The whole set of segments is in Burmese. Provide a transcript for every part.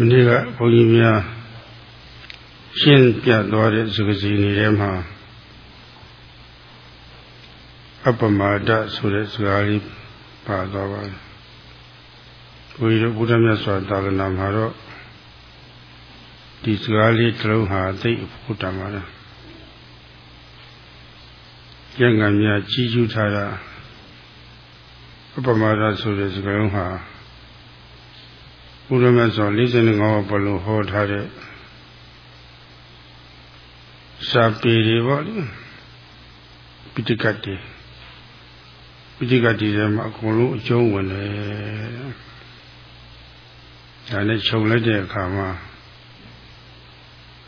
မနေ့ကဘုန်းကြီးများရှင်းပြသွားတဲ့စကားစီနေထဲမှာအပမဒဆိုတဲ့စကားလေးပါသွားပါတယ်ဘုရားတို့ဘုရားမြတ်စွာသာသနာမှာတော့ဒီစကားလေးတစ်လုံးဟာသိဘုဒ္ဓမှာလားကျန်ကံများကြီးကျူးထားတာအပမဒဆိုတဲ့စကားလုံးဟာ ဘုရားမြတ်စွာ45ဘလုံးဟောထားတဲ့စာပေတွေပေါ့လေပိဋကတ်တွေပိဋကတ်တွေထဲမှာအကုန်လုံးအကျုံးဝင်တယ်ဒါနဲ့ခြုံလိုက်တဲ့အခါမှာ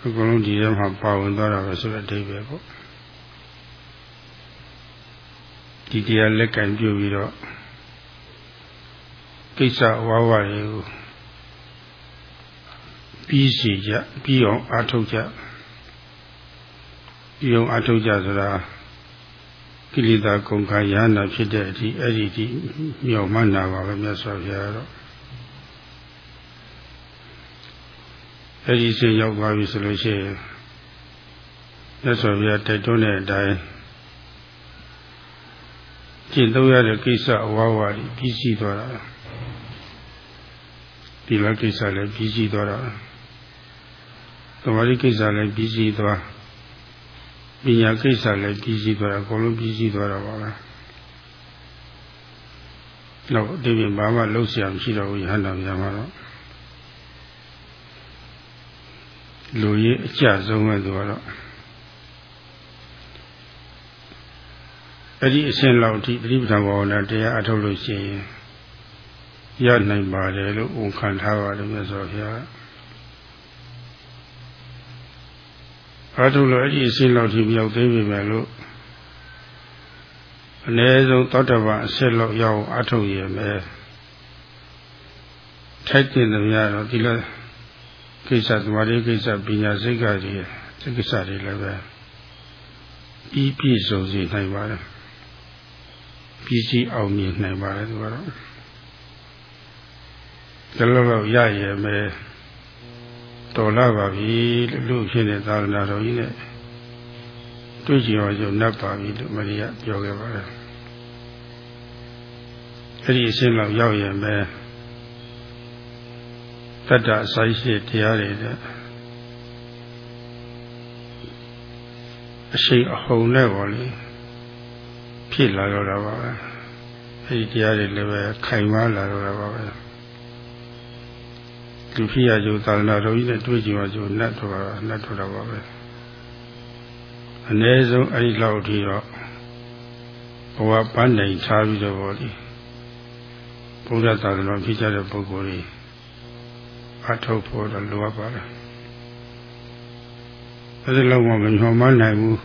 အကုန်လုံးဒီထဲမှာပါဝင်သွားတာပဲဆိုတဲ့အဓိပ္ပာယ်ပေါ့ဒီတရားလက်ကင်ပြုပြီးတော့ကိစ္စဝါဝတွေကို ပြီးစီကြပြီးအောင်အားထုတ်ကြပြီးအောင်အားထုတ်ကြဆိုတာကိလေသာကုန်ခါရဟနာဖြစ်တဲ့အထိအဲ့ဒီဒီမြောက်မှန်းတာပါပဲမြတ်စွာဘုရားတော့အဲ့ဒီစိတ်ရောက်သွားပြီဆိုလို့ရှိရင်မြတ်စွာဘုရားတိုက်တွန်းတဲ့အတိုင်းကျင့်သုံးရတဲ့ကိစ္စအဝါဝါကြီးပြီးစီးသွားတာဒီလိုကိစ္စလည်းပြီးစီးသွားတာ သမာဓိကိစ္စလည်းပြီးစီးသွားပညာကိစ္စလည်းပြီးစီးသွားအကုန်လုံးပြီးစီးသွားတော့ပါပဲတော့ဒီပြင်ဘာမှလုံးဆရာမရှိတော့ဘူးယဟန်တော်ပြန်မှာတော့လူကြီးအကျဆုံးပဲဆိုတော့အဲ့ဒီအရှင်လောက်အထိပြိပဌာန်ဘောနဲ့တရားအထုတ်လို့ရှိရင်ရနိုင်ပါတယ်လို့ဝန်ခံထားပါတယ်မြတ်စွာဘုရား အထုတ်လို့အဲ့ဒီအရှင်လောက်ထိမြောက်သိပြီမယ်လို့အ ਨੇ ဆုံးသောတပန်အစစ်လောက်ရောက်အထုတ်ရမယ်ထိုက်တဲ့သမျှတော့ဒီလိုကိစ္စသမာဓိကိစ္စပညာစိတ်ကကြီးဒီကိစ္စတွေလည်းပဲပြီးပြည့်စုံစေနိုင်ပါတယ်ပြီးစီးအောင်မြင်နိုင်ပါတယ်သူကတော့ဒီလိုတော့ရရမယ် တော်လာပါပြီလို့လူဖြစ်တဲ့သာသနာတော်ကြီးနဲ့တွေ့ကြရောရုံနှပ်ပါပြီလို့မရိယပြောခဲ့ပါတယ်အဲ့ဒီအရှင်းလောက်ရောက်ရမယ်တတ္တအစာရှိတရားတွေနဲ့အရှိန်အဟုန်နဲ့ပေါ့လေဖြစ်လာတော့တာပါပဲအဲဒီတရားတွေလည်းပဲခိုင်မာလာတော့တာပါပဲ လူဖြစ်ရကြိုသာသနာတော်ကြီးနဲ့တွေ့ကြည့်မှကြိုနှတ်တော့တာနှတ်တော့တာပါပဲအ ਨੇ ဆုံးအဲဒီလောက်အထိတော့ဘဝပန်းနိုင်ထားပြီးတော့ဗောလေဘုရားသာသနာဖြစ်ကြတဲ့ပုဂ္ဂိုလ်တွေအထုတ်ဖို့တော့လိုအပ်ပါတယ်အဲဒီလောက်မှမညှော်မနိုင်ဘူး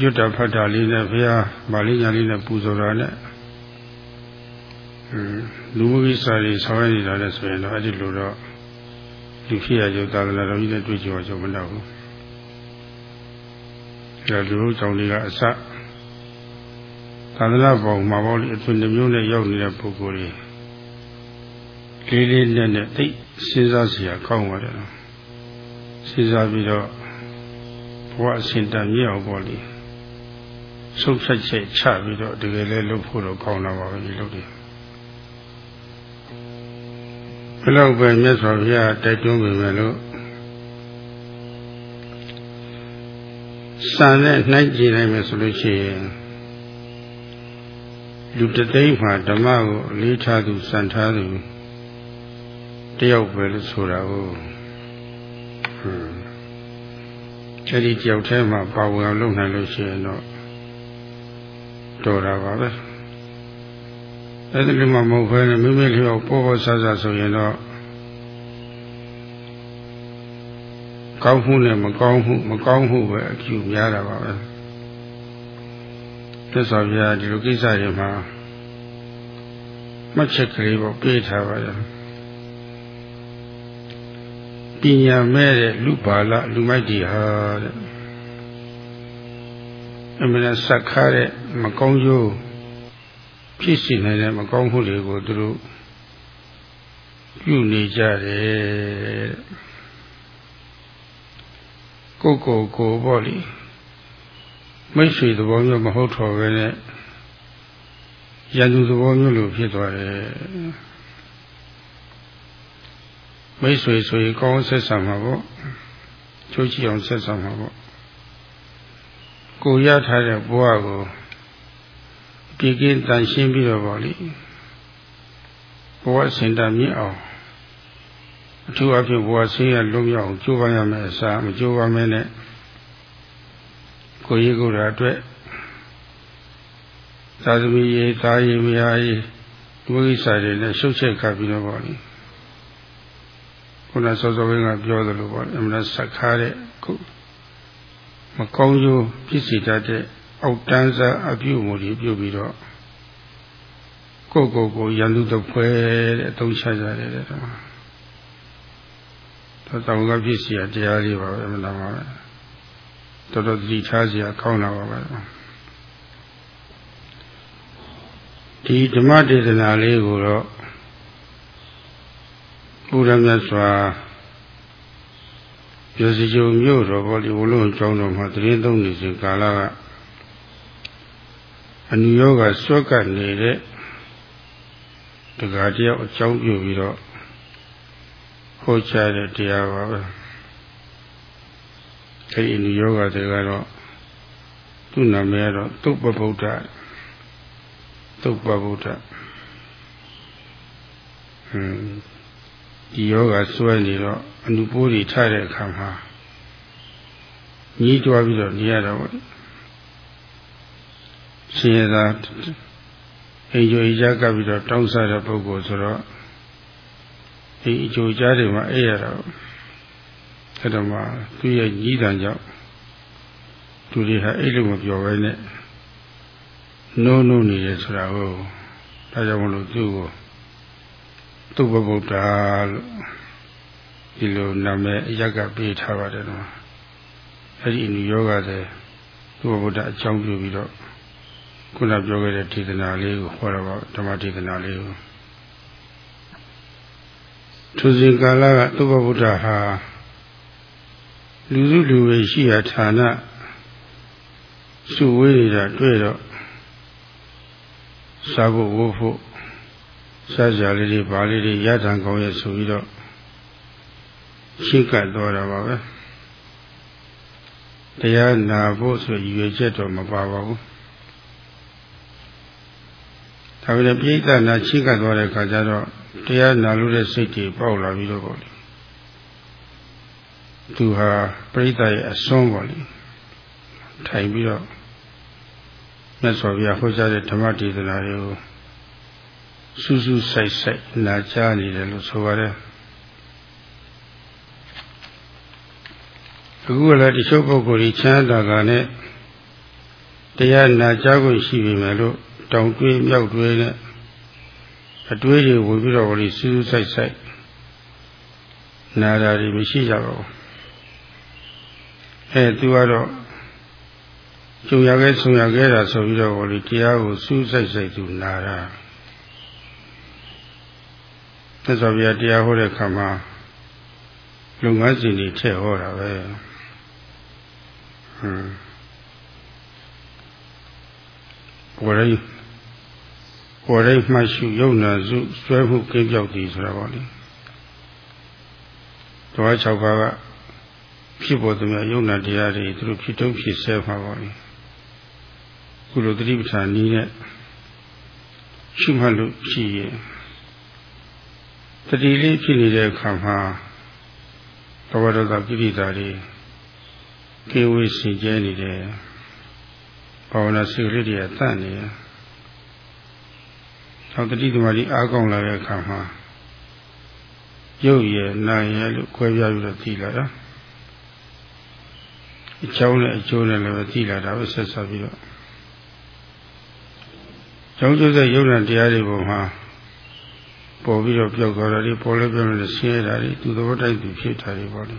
ရွတ်တာဖတ်တာလေးနဲ့ဘုရားဗာလိညာလေးနဲ့ပူဇော်တာနဲ့ လူမှုကိစ္စတွေဆောင်ရနေတာလည်းဆိုရင်တော့အဲ့ဒီလိုတော့လူဖြစ်ရကြသာသနာတော်ကြီးနဲ့တွေ့ကြအောင်မတော့ဘူးဒါလူတို့ကြောင့်တွေကအစသာသနာပေါ်မှာပေါ့လေအထွေနှမျိုးနဲ့ရောက်နေတဲ့ပုဂ္ဂိုလ်တွေလေးလေးနက်နက်သိစဉ်းစားစရာကောင်းပါတယ်စဉ်းစားပြီးတော့ဘဝအစဉ်တန်မြင့်အောင်ပေါ့လေဆုံးဖြတ်ချက်ချပြီးတော့တကယ်လဲလုပ်ဖို့တော့ကောင်းတာပါပဲဒီလုပ်တယ် ဘယ်လောက်ပဲမြတ်စွာဘုရားတိုက်တွန်းပေမဲ့လို့စံနဲ့နှိုက်ကြည့်နိုင်မယ်ဆိုလို့ရှိရင်လူတသိန်းမှာဓမ္မကိုအလေးထားသူစံထားသူတယောက်ပဲလို့ဆိုတာကိုဟွန်းအဲဒီတယောက်တည်းမှာပါဝင်အောင်လုပ်နိုင်လို့ရှိရင်တော့တော်တာပါပဲ အဲ့ဒီလိုမှမဟုတ်ဘဲနဲ့မိမိလျောက်ပေါ်ပေါ်ဆဆဆိုရင်တော့ကောင်းမှုနဲ့မကောင်းမှုမကောင်းမှုပဲအကျူများတာပါပဲသက်စွာဘုရားဒီလိုကိစ္စတွေမှာမှတ်ချက်ကလေးပေါ့ပေးထားပါရဲ့ပညာမဲ့တဲ့လူပါဠလူမိုက်တွေဟာတဲ့အမှန်ဆက်ခါတဲ့မကောင်းကျိုး ဖြစ်စီနိုင်တဲ့မကောင်းမှုတွေကိုသူတို့ပြုနေကြတယ်ကိုကိုကိုပေါ့လေမိတ်ဆွေသဘောမျိုးမဟုတ်တော့ပဲနဲ့ရန်သူသဘောမျိုးလိုဖြစ်သွားတယ်မိတ်ဆွေဆိုရင်ကောင်းဆက်ဆံမှာပေါ့ချိုးချအောင်ဆက်ဆံမှာပေါ့ကိုရထားတဲ့ဘဝကို ပြည့်ကင်းတန်ရှင်းပြီးတော့ပေါ့လေဘဝစင်တာမြင့်အောင်အထူးအဖြစ်ဘဝဆင်းရဲလုံးရအောင်ကြိုးပမ်းရမယ်အစားမကြိုးပမ်းမဲနဲ့ကိုကြီးကိုယ်တော်အတွက်သာသမီရေးသားရေးမယားရေးဒုက္ခစာတွေနဲ့ရှုပ်ချက်ခတ်ပြီးတော့ပေါ့လေခုနစောစောကပြောသလိုပေါ့အမှန်ဆက်ခါတဲ့ခုမကောင်းကျိုးဖြစ်စေတတ်တဲ့ အောက်တန်းစားအပြုအမူတွေပြုပြီးတော့ကိုကိုကိုရန်သူတစ်ဖွဲတဲ့အသုံးချကြတယ်တဲ့မှာဒါတောင်ကဖြစ်စီရတရားလေးပါပဲအမှန်တမ်းပါပဲတော်တော်သတိထားစီရကောင်းတာပါပဲဒီဓမ္မဒေသနာလေးကိုတော့ဘုရားမြတ်စွာရစီကျုံမြို့တော်ဘောလီဝလုံးကျောင်းတော်မှာတရင်သုံးနေစဉ်ကာလက အနုယောဂဆွက်ကပ်နေတဲ့တက္ကရာတယောက်အကြောင်းပြုပြီးတော့ဟောကြားတဲ့တရားပါပဲအဲဒီအနုယောဂတွေကတော့သူ့နာမည်ကတော့သုပ္ပဗုဒ္ဓသုပ္ပဗုဒ္ဓဟွန်းဒီယောဂဆွဲနေတော့အနုပိုးတွေထတဲ့အခါမှာညီးတွားပြီးတော့နေရတော့ ရှင်ရသာအိမ်ကျိုးကြကပ်ပြီးတော့တောင်းစားတဲ့ပုဂ္ဂိုလ်ဆိုတော့ဒီအကျိုးကြားတွေမှာအဲ့ရတော့အဲ့တော့မှသူရဲ့ညီးတန်ကြောင့်သူတွေဟာအဲ့လိုမပြောဘဲနဲ့နိုးနိုးနေတယ်ဆိုတာကိုဒါကြောင့်မလို့သူ့ကိုသူ့ဘဗုဒ္ဓလို့ဒီလိုနာမည်အရက်ကပေးထားပါတယ်နော်အဲ့ဒီအနုယောဂတဲ့သူ့ဘဗုဒ္ဓအကြောင်းပြုပြီးတော့ ခုနပြောခဲ့တဲ့ဒေသနာလေးကိုဟောတော့ဓမ္မဒေသနာလေးကိုသူစဉ်ကာလကသူ့ဘဗုဒ္ဓဟာလူစုလူဝေရှိရာဌာနစုဝေးနေတာတွေ့တော့စားဖို့ဝတ်ဖို့စားကြလေးတွေပါလေးတွေရတံကောင်းရဲ့ဆိုပြီးတော့ရှိကတ်တော်တာပါပဲတရားနာဖို့ဆိုရည်ရွယ်ချက်တော့မပါပါဘူး ဒါပေမဲ့ပြိဿနာရှိကတ်သွားတဲ့ခါကျတော့တရားနာလို့တဲ့စိတ်တွေပေါက်လာပြီးတော့ပေါ့လေသူဟာပြိဿရဲ့အစွန်းပေါ့လေထိုင်ပြီးတော့မြတ်စွာဘုရားဟောကြားတဲ့ဓမ္မဒေသနာတွေကိုစူးစူးဆိုင်ဆိုင်နာကြားနေတယ်လို့ဆိုပါတယ်အခုကလည်းတချို့ပုဂ္ဂိုလ်ကြီးချမ်းသာကနဲ့တရားနာကြားခွင့်ရှိပြီမယ်လို့ တောင်တွေးမြောက်တွေးနဲ့အတွေးတွေဝင်ပြီးတော့ဒီစူးစူးဆိုင်ဆိုင်နာတာတွေမရှိကြပါဘူးအဲသူကတော့ကျုံရခဲ့ဆုံရခဲ့တာဆိုပြီးတော့ဒီတရားကိုစူးစိုက်စိုက်သူနာတာသက်စွာဘုရားတရားဟောတဲ့ခါမှာလူငန်းစီနေထည့်ဟောတာပဲဟွန်းပေါ်ရိ ပေါ်ရိမှရှုယုံနာစုဆွဲမှုကင်းပြောက်သည်ဆိုတာပေါ့လေတွား၆ပါးကဖြစ်ပေါ်သူများယုံနာတရားတွေသူတို့ဖြစ်တုံးဖြစ်ဆဲမှာပေါ့လေခုလိုတတိပဋ္ဌာန်နည်းနဲ့ရှုမှတ်လို့ရှိရင်တတိလေးဖြစ်နေတဲ့အခါမှာဘဝတော်ကကိရိတာတွေကေဝေစင်ကျဲနေတယ်ဘာဝနာစိတ်လေးတွေတန့်နေတယ်။ သောတတိသမารီအားကောင်းလာတဲ့အခါမှာရုပ်ရည်နာရည်လို့ခွဲပြားပြီးတော့သိလာတာ။အချောင်းနဲ့အကျိုးနဲ့လည်းသိလာတာပဲဆက်ဆက်ပြီးတော့ကျောင်းကျိုးတဲ့ယုံနာတရားတွေပေါ်မှာပေါ်ပြီးတော့ပြောက်သွားတာဒီပေါ်လဲပြောလို့ဆင်းရဲတာဒီသူသဘောတိုက်သူဖြစ်တာတွေပေါ့လေ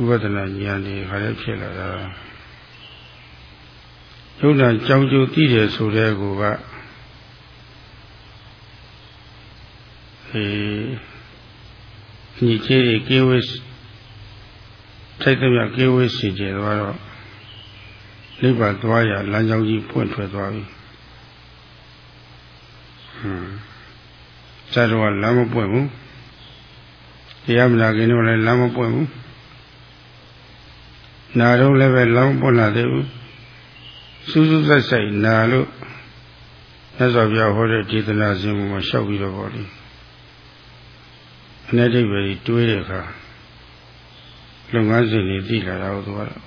ဥပဒနာဉာဏ်တွေခါလည်းဖြစ်လာတာယုံနာကြောင်းကျိုးသိတယ်ဆိုတဲ့ကူက အေးညီကြီးတွေကေဝိထိုက်သမျှကေဝိစီကျေသွားတော့နိဗ္ဗာန်သွားရလမ်းကြောင်းကြီးပွင့်ထွက်သွားပြီဟွန်းဇာတော်ကလမ်းမပွင့်ဘူးတရားမနာခင်တော့လည်းလမ်းမပွင့်ဘူးနာတော့လည်းပဲလမ်းမပွင့်လာသေးဘူးစူးစူးဆိုင်ဆိုင်နာလို့မြတ်စွာဘုရားဟောတဲ့ဒေသနာစဉ်မှာလျှောက်ပြီးတော့ပေါ့လေ အနေတိပဲတွေးတဲ့အခါလုပ်ငန်းစဉ်တွေသိလာတော့သူကတော့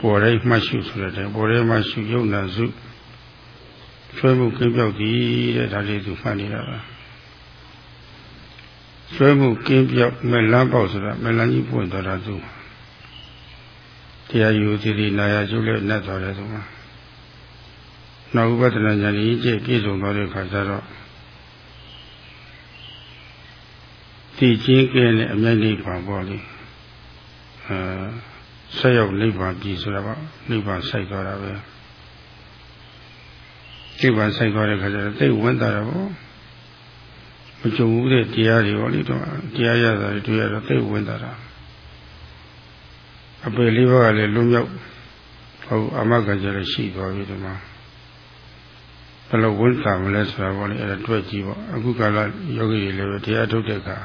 ပေါ်တိုင်းမှတ်ရှုဆိုတဲ့ပေါ်တိုင်းမှရှုယုံနာစုဆွဲမှုကင်းပြောက်သည်တဲ့ဒါလေးသူမှတ်နေတာပါဆွဲမှုကင်းပြောက်မလန်းပေါက်ဆိုတာမလန်းကြီးပွင့်သွားတာသူတရားယူစီစီနာရကျုပ်လည်းနှက်သွားတယ်သူမှာနောက်ဥပဒနာဉာဏ်ကြီးကျပြည့်စုံသွားတဲ့အခါကျတော့ ဒီချင်းကဲနဲ့အမြိုက်နိဗ္ဗာန်ပေါ့လေအဲဆက်ရောက်နိဗ္ဗာန်ပြည်ဆိုတာပေါ့နိဗ္ဗာန်ဆိုင်သွားတာပဲနိဗ္ဗာန်ဆိုင်သွားတဲ့ခါကျတော့သိဝင်တာတော့မကြုံဘူးတဲ့တရားတွေပေါ့လေတော့တရားရတာတွေတွေ့ရတော့သိဝင်တာတာအပေလေးပါးကလည်းလွံ့မြောက်ဟုတ်အမကကြလည်းရှိသွားပြီဒီမှာဘယ်လိုဝန်တာမလဲဆိုတာပေါ့လေအဲ့ဒါတွေ့ကြည့်ပေါ့အခုကာလယောဂီတွေလည်းတရားထုတ်တဲ့အခါ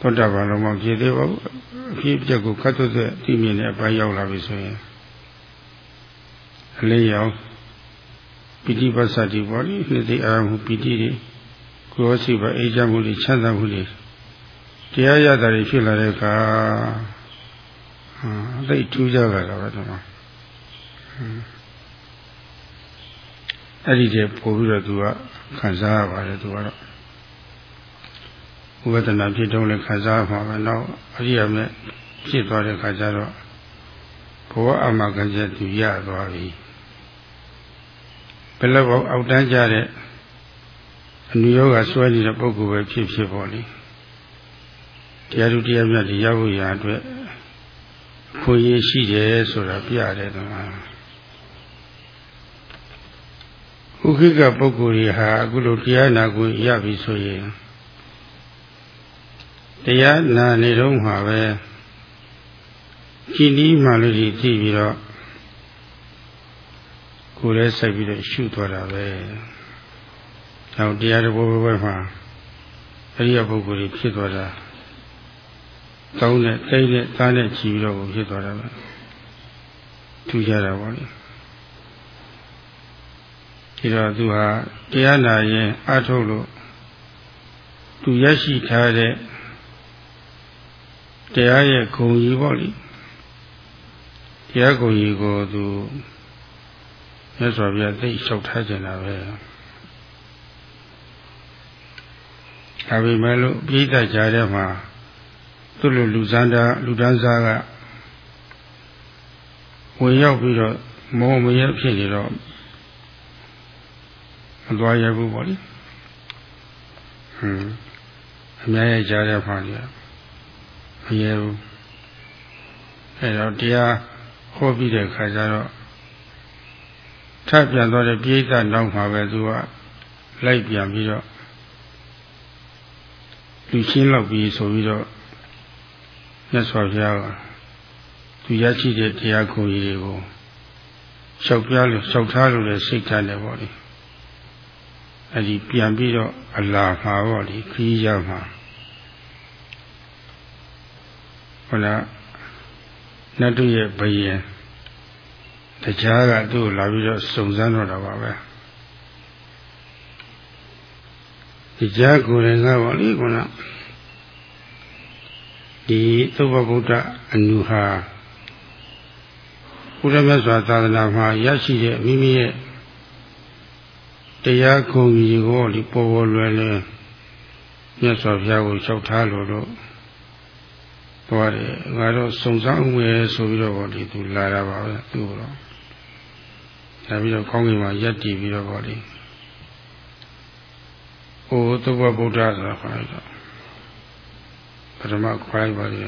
သောတာပန်လုံးမဖြစ်သေးပါဘူးအဖြစ်အပျက်ကိုခတ်သွက်တဲ့သိမြင်တဲ့အပိုင်းရောက်လာပြီဆိုရင်အလေးရောက်ပိဋိပတ်စတိပေါ့လေနှစ်သိအာမှုပိဋိတွေကိုယ်စီပါအေးချမ်းမှုတွေချမ်းသာမှုတွေတရားရတာတွေဖြစ်လာတဲ့အခါအသိထူးကြတာပဲတော့အဲ့ဒီတည်းပို့ပြီးတော့သူကခံစားရပါတယ်သူကတော့ ဝေဒနာဖြစ်တော့လည်းခံစားမှာပဲနောက်အရိယာမဲ့ဖြစ်သွားတဲ့ခါကျတော့ဘဝအမကကျသူရသွားပြီဘယ်လောက်အောက်တန်းကြတဲ့အနုယောဂဆွဲနေတဲ့ပုဂ္ဂိုလ်ပဲဖြစ်ဖြစ်ပေါ့လေတရားသူတရားမြတ်ဒီရောက်ရအတွက်ခွင့်ရရှိတယ်ဆိုတာပြတယ်တော့ဥခိကပုဂ္ဂိုလ်တွေဟာအခုလိုတရားနာကိုရပြီဆိုရင် တရားနာနေတော့မှာပဲကြည်နီးမှလို့ဒီကြည့်ပြီးတော့ကိုယ်လည်းစိုက်ပြီးတော့ရှုသွားတာပဲ။နောက်တရားတစ်ပုဒ်ဘက်မှာအရိယပုဂ္ဂိုလ်ကြီးဖြစ်သွားတာတောင်းနဲ့တိတ်နဲ့သားနဲ့ကြည်ပြီးတော့ဖြစ်သွားတာပဲ။ထူးခြားတာပေါ့လေ။ဒီတော့သူဟာတရားနာရင်အထုတ်လို့သူရရှိထားတဲ့ တရားရဲ့ဂုံကြီးပေါ့လေတရားဂုံကြီးကိုသူမြတ်စွာဘုရားသိလျှောက်ထားကြတာပဲဒါပေမဲ့လို့ပြိဿကြားထဲမှာသူ့လိုလူစမ်းတာလူတန်းစားကဝင်ရောက်ပြီးတော့မောမရဖြစ်နေတော့မသွားရဘူးပေါ့လေဟွန်းအများရဲ့ကြားထဲမှာလေမ ရဲဘူးအဲတော့တရားဟောပြီးတဲ့ခါကျတော့ထပ်ပြန်သွားတဲ့ပြိဿနောက်မှာပဲသူကလိုက်ပြန်ပြီးတော့လူရှင်းလောက်ပြီးဆိုပြီးတော့မြတ်စွာဘုရားကသူရရှိတဲ့တရားကိုကြီးတွေကိုလျှောက်ပြလို့လျှောက်ထားလို့လည်းစိတ်ထားတယ်ပေါ့လေအဲဒီပြန်ပြီးတော့အလာမှာပေါ့လေခီးရမှာ ဟုတ်လားနတ်တို့ရဲ့ဘယင်တရားကသူ့ကိုလာပြီးတော့စုံစမ်းတော့တာပါပဲဒီကြားကိုယ်ရင်ကပေါ့လေခုနဒီသုဘဗုဒ္ဓအနုဟာဘုရားမြတ်စွာသာသနာမှာရရှိတဲ့မိမိရဲ့တရားခုံကြီးကိုဒီပေါ်ပေါ်လွယ်လွယ်မြတ်စွာဘုရားကိုလျှောက်ထားလို့တော့ သွားတယ်ငါတော့စုံစမ်းဦးမယ်ဆိုပြီးတော့ဗောဒီသူလာတာပါပဲသူ့တော့လာပြီးတော့ကောင်းကင်မှာရက်တည်ပြီးတော့ဗောဒီဟိုသုဘဗုဒ္ဓဆိုတာခေါ်လိုက်တော့ပထမခေါ်လိုက်ပါလေ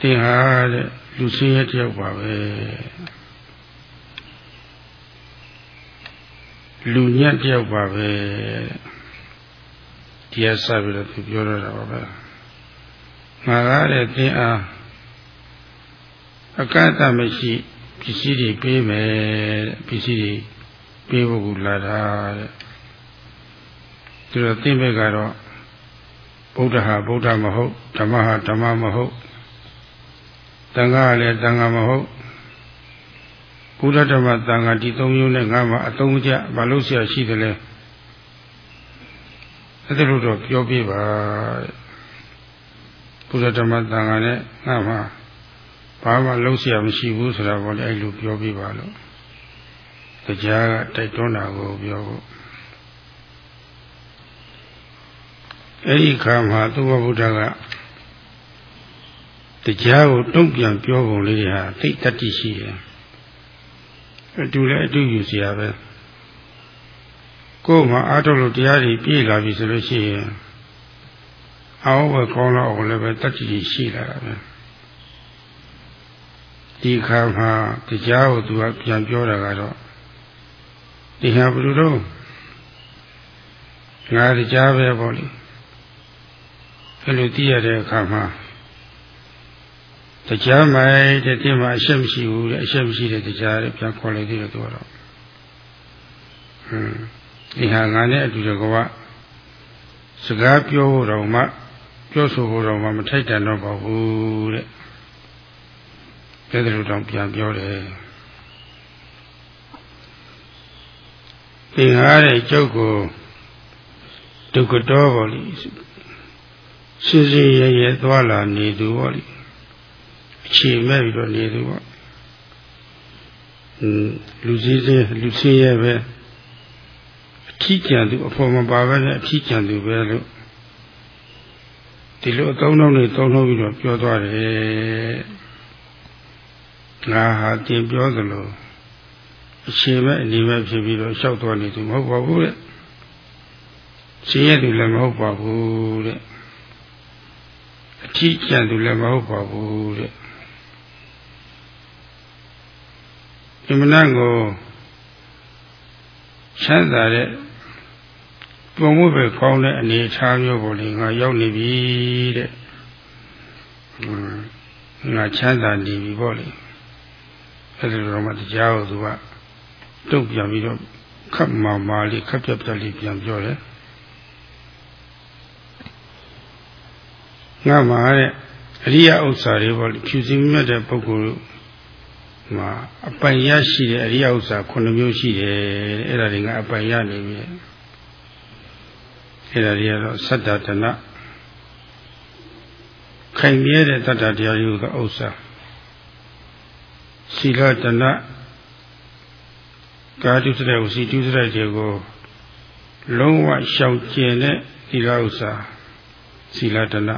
တင်ဟာတဲ့လူစင်းရဲ့တယောက်ပါပဲလူညက်တယောက်ပါပဲတရားစပြီးတော့သူပြောတော့တာပါပဲ ငါကားတဲ့သင်အားအကန့်အသတ်မရှိပစ္စည်းတွေပေးမယ်ပစ္စည်းတွေပေးဖို့လာတာတဲ့သူတို့သင်ဘက်ကတော့ဗုဒ္ဓဟာဗုဒ္ဓမဟုတ်ဓမ္မဟာဓမ္မမဟုတ်တန်ခါလည်းတန်ခါမဟုတ်ဘုရားဓမ္မတန်ခါဒီသုံးမျိုးနဲ့ငါမှအသုံးကျဘာလို့ဆရာရှိတယ်လဲအဲ့ဒါလို့တော့ပြောပြပါ ဘုရားဓမ္မတန်ခါနဲ့ငါမှဘာမှလုံးဆရာမရှိဘူးဆိုတာပေါ့လေအဲ့လိုပြောပြပါလို့တရားကတိုက်တွန်းတာကိုပြောဖို့အဲ့ဒီခါမှာသုဘဗုဒ္ဓကတရားကိုတုံ့ပြန်ပြောပုံလေးတွေဟာသိတတ်တိရှိတယ်အတူလည်းအတူယူစရာပဲကိုယ်မှာအားထုတ်လို့တရားတွေပြည့်လာပြီဆိုလို့ရှိရင် အောက်ဝဲကောင်းတော့အောင်လည်းပဲတတ်တိရှိလာတာပဲဒီခါမှာတရားကိုသူကပြန်ပြောတာကတော့ဒီဟာဘယ်လိုတော့ငါတရားပဲပေါ့လေအဲ့လိုသိရတဲ့အခါမှာတရားမိုက်တဲ့တင်မှာအရှက်မရှိဘူးတဲ့အရှက်မရှိတဲ့တရားတွေပြန်ခေါ်လိုက်သေးတယ်သူကတော့ဟွန်းဒီဟာငါနဲ့အတူတကွာစကားပြောဖို့တော့မှ ပြောဆိုဖို့တော့မှမထိုက်တန်တော့ပါဘူးတဲ့ဒါလိုတော့ပြန်ပြောတယ်သင်္ဟာတဲ့ကျုပ်ကိုဒုက္ကတော်ပေါ့လေရှင်းရှင်းရရသွားလာနေသူပေါ့လေအခြေမဲ့ပြီးတော့နေသူပေါ့လူစည်းစည်းလူစည်းရဲ့ပဲအထီးကျန်သူအဖို့မပါပဲနဲ့အထီးကျန်သူပဲလို့ ဒီလိုအကောင်းဆုံးတွေသုံးလို့ပြီးတော့ပြောသွားတယ်ငါဟာတင်ပြောသလိုအခြေမဲ့အနေမဲ့ဖြစ်ပြီးတော့လျှောက်သွားနေသူမဟုတ်ပါဘူးတဲ့ရှင်းရသူလည်းမဟုတ်ပါဘူးတဲ့အထီးကျန်သူလည်းမဟုတ်ပါဘူးတဲ့ဒီမနတ်ကိုချမ်းသာတဲ့ ပုံမှုပဲကောင်းတဲ့အနေအထားမျိုးပေါ်လေငါရောက်နေပြီတဲ့ငါချမ်းသာနေပြီပေါ့လေအဲ့ဒါတော့မှတရားကိုသူကတုတ်ပြန်ပြီးတော့ခတ်မာမာလေးခက်ပြက်ပြက်လေးပြန်ပြောတယ်ငါမှာတဲ့အရိယဥစ္စာတွေပေါ့လေဖြူစင်မြတ်တဲ့ပုဂ္ဂိုလ်မှာအပိုင်ရရှိတဲ့အရိယဥစ္စာ9မျိုးရှိတယ်အဲ့ဒါတွေကအပိုင်ရနေပြီ အဲ့ဒါတွေကတော့သတ္တတနာခိုင်မြဲတဲ့တတ္တတရားယူသောဥစ္စာစီလတနာကာတုစတဲ့ဝစီတုစတဲ့ကျေကိုလုံးဝရှောင်ကျင်တဲ့သီလဥစ္စာစီလတနာ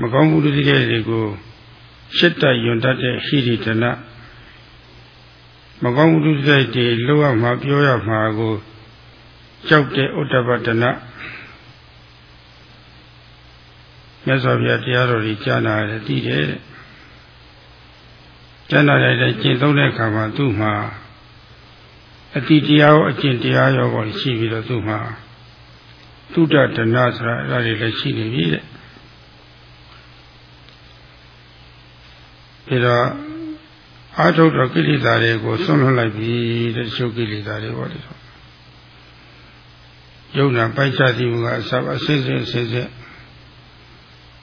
မကောင်းမှုတွေတွေကိုရှစ်တယွန်တတ်တဲ့ဟိရိတနာမကောင်းမှုတွေတွေလောက်ရမှာပြောရမှာကို ကြောက်တဲ့ဥဒ္ဒပတနာမြတ်စွာဘုရားတရားတော်ကြီးကြားနာရတယ်သိတယ်တဲ့ကြားနာရတဲ့ကျင့်သုံးတဲ့အခါမှာသူ့မှာအတိတရားရောအကျင့်တရားရောပေါ်ရှိပြီးတော့သူ့မှာသုဒ္ဓတနာဆိုတာအဲ့ဒါတွေလည်းရှိနေပြီတဲ့ဒါတော့အာထုတော်ကိလေသာတွေကိုဆွန့်လွတ်လိုက်ပြီတဲ့ရှုပ်ကိလေသာတွေပေါ့လေ ယုံနာပိုက်ချသိမှုကအစအစစ်စစ်စစ်စစ်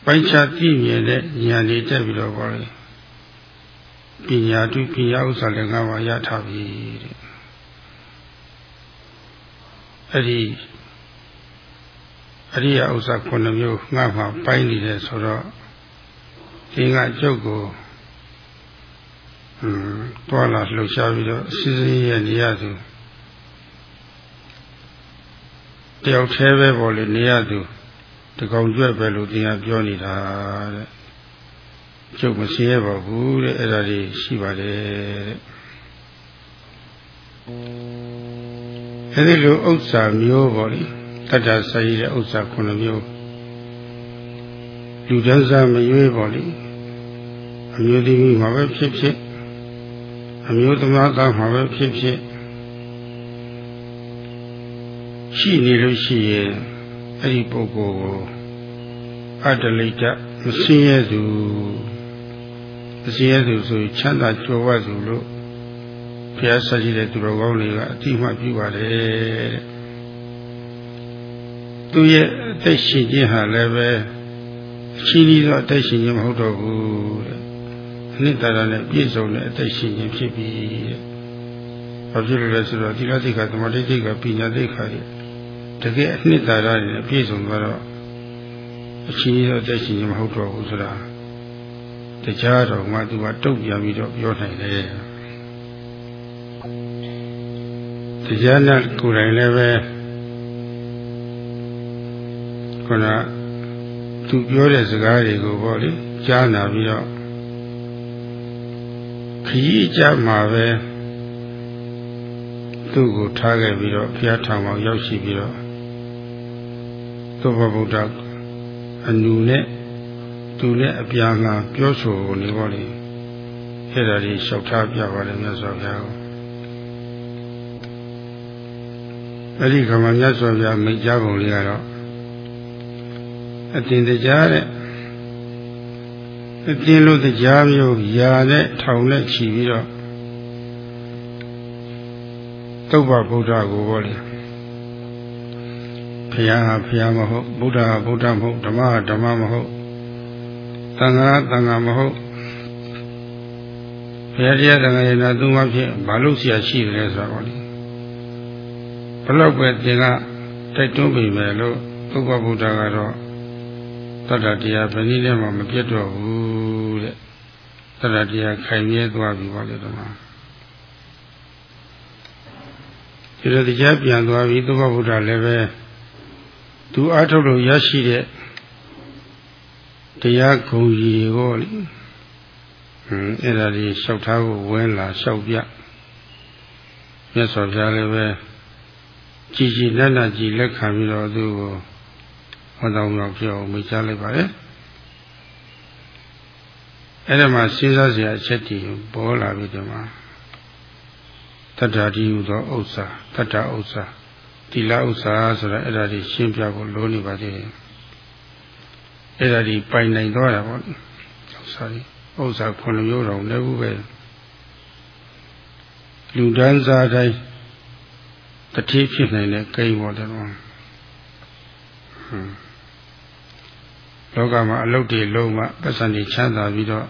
ပိုက်ချသိမြင်တဲ့ဉာဏ်တွေတက်ပြီးတော့ပေါ့လေပညာတုပညာဥစ္စာလည်းငါးပါးရထားပြီတဲ့အဲ့ဒီအရိယဥစ္စာခုနှစ်မျိုးငါ့မှာပိုင်းနေတယ်ဆိုတော့ဒီကကျုပ်ကိုတွာလာလှုပ်ရှားပြီးတော့စီစီရဲ့နေရသူ တယောက်သေးပဲပေါ့လေနေရသူတကောင်ကျွဲ့ပဲလို့တင်ရပြောနေတာတဲ့ကျုပ်မစင်းရပါဘူးတဲ့အဲ့ဒါတွေရှိပါတယ်တဲ့အဲ့ဒီလိုဥစ္စာမျိုးပေါ့လေတတ္တစာရည်တဲ့ဥစ္စာခုနှစ်မျိုးလူတန်းစားမရွေးပေါ့လေအမျိုးသမီးမှာပဲဖြစ်ဖြစ်အမျိုးသမားသားမှာပဲဖြစ်ဖြစ် ရှိနေလို့ရှိရင်အဲ့ဒီပုဂ္ဂိုလ်ကိုအတ္တလိတမစင်းရဲသူမစင်းရဲသူဆိုချမ်းသာကြွယ်ဝသူလို့ဘုရားဆက်ရှိတဲ့သူတော်ကောင်းတွေကအတိအမှပြုပါတယ်တဲ့သူရဲ့အသက်ရှင်ခြင်းဟာလည်းပဲအချီးကြီးသောအသက်ရှင်ခြင်းမဟုတ်တော့ဘူးတဲ့အနှစ်သာရနဲ့ပြည့်စုံတဲ့အသက်ရှင်ခြင်းဖြစ်ပြီတဲ့။ဘာဖြစ်လို့လဲဆိုတော့သီလသိက္ခာသမာဓိသိက္ခာပညာသိက္ခာတွေ တကယ်အနှစ်သာရနဲ့ပြည့်စုံသွားတော့အချီးကြီးသောအသက်ရှင်ခြင်းမဟုတ်တော့ဘူးဆိုတာတရားတော်မှသူကတုတ်ပြန်ပြီးတော့ပြောနိုင်တယ်။တရားနဲ့ကိုယ်တိုင်လည်းပဲခုနသူပြောတဲ့စကားတွေကိုပေါ့လေကြားနာပြီးတော့ခရီးကြမှာပဲသူ့ကိုထားခဲ့ပြီးတော့ဘုရားထောင်အောင်ရောက်ရှိပြီးတော့ သုဘဗုဒ္ဓအနူနဲ့သူနဲ့အပြာငါပြောဆိုနေပေါ့လေအဲ့ဒါကြီးလျှောက်ထားပြပါတယ်မြတ်စွာဘုရားကိုအဲ့ဒီခါမှာမြတ်စွာဘုရားမိတ်ကြားပုံလေးကတော့အတင်တရားတဲ့အတင်လို့တရားမျိုးယာနဲ့ထောင်နဲ့ခြီးပြီးတော့သုဘဗုဒ္ဓကိုဟောလေ ဘုရားဟာဘုရားမဟုတ်ဗုဒ္ဓဟာဗုဒ္ဓမဟုတ်ဓမ္မဟာဓမ္မမဟုတ်သံဃာသံဃာမဟုတ်ဘုရားတရားသံဃာရနာသူမှဖြစ်ဘာလို့ဆရာရှိတယ်လဲဆိုတော့လေဘလောက်ပဲသင်ကတိုက်တွန်းပြီမယ်လို့သုဘဗုဒ္ဓကတော့တတ္တတရားဘယ်နည်းနဲ့မှမပြတ်တော့ဘူးတဲ့တတ္တတရားခိုင်မြဲသွားပြီပါလေတော့ဒီလိုတရားပြန်သွားပြီသုဘဗုဒ္ဓလည်းပဲ သူအားထုတ်လို့ရရှိတဲ့တရားဂုံကြီးကိုလေဟင်းအဲ့ဒါလေးလျှောက်ထားဖို့ဝင်လာလျှောက်ပြမြတ်စွာဘုရားလည်းပဲကြည်ကြည်နက်နက်ကြည်လက်ခံပြီးတော့သူ့ကိုဟောတော်မြောက်ပြောမိချလိုက်ပါလေအဲ့ဒါမှစဉ်းစားစရာအချက်တည်းပေါ်လာပြီဒီမှာတတ္ထာတိဟုသောဥစ္စာတတ္ထာဥစ္စာ တိလဥစ္စာဆိုတာအဲ့ဒါကြီးရှင်းပြဖို့လိုနေပါသေးတယ်အဲ့ဒါကြီးပိုင်နိုင်သွားတာပေါ့ဥစ္စာကြီးဥစ္စာခုနှစ်မျိုးတော်လည်းဘူးပဲလူတန်းစားတိုင်းတတိဖြစ်နိုင်တဲ့ကိန်းပေါ်တယ်ပေါ့ဟွန်းလောကမှာအလုတ်တွေလုံးမှပတ်စံတွေချမ်းသာပြီးတော့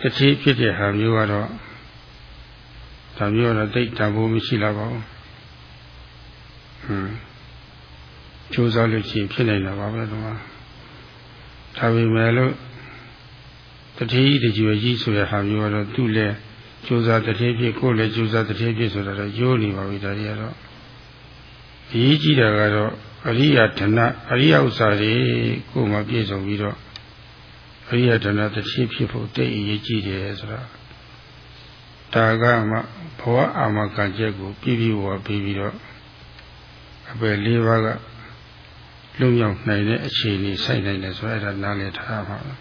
တတိဖြစ်တဲ့ဟာမျိုးကတော့ဒါမျိုးတော့သိတံဖို့မရှိတော့ပါဘူး ဟွန်းကြိုးစားလို့ရှိရင်ဖြစ်နိုင်တာပါပဲတော့ဒါပေမဲ့လို့တတိတကြွယ်ကြီးဆိုတဲ့ဟာမျိုးကတော့သူ့လည်းကြိုးစားတတိဖြစ်ကိုယ်လည်းကြိုးစားတတိဖြစ်ဆိုတာတော့ရိုးနေပါပြီဒါကြီးကတော့ဒီကြီးတာကတော့အရိယဓနအရိယဥစ္စာတွေကိုမှပြည့်စုံပြီးတော့အရိယဓနတတိဖြစ်ဖို့တိတ်အရေးကြီးတယ်ဆိုတာဒါကမှဘဝအာမခံချက်ကိုပြည့်ပြည့်ဝဝပြီးပြီးတော့ အပယ်လေးပါးကလွတ်မြောက်နိုင်တဲ့အခြေအနေစိုက်နိုင်တယ်ဆိုတော့အဲ့ဒါနားလည်ထားပါမယ်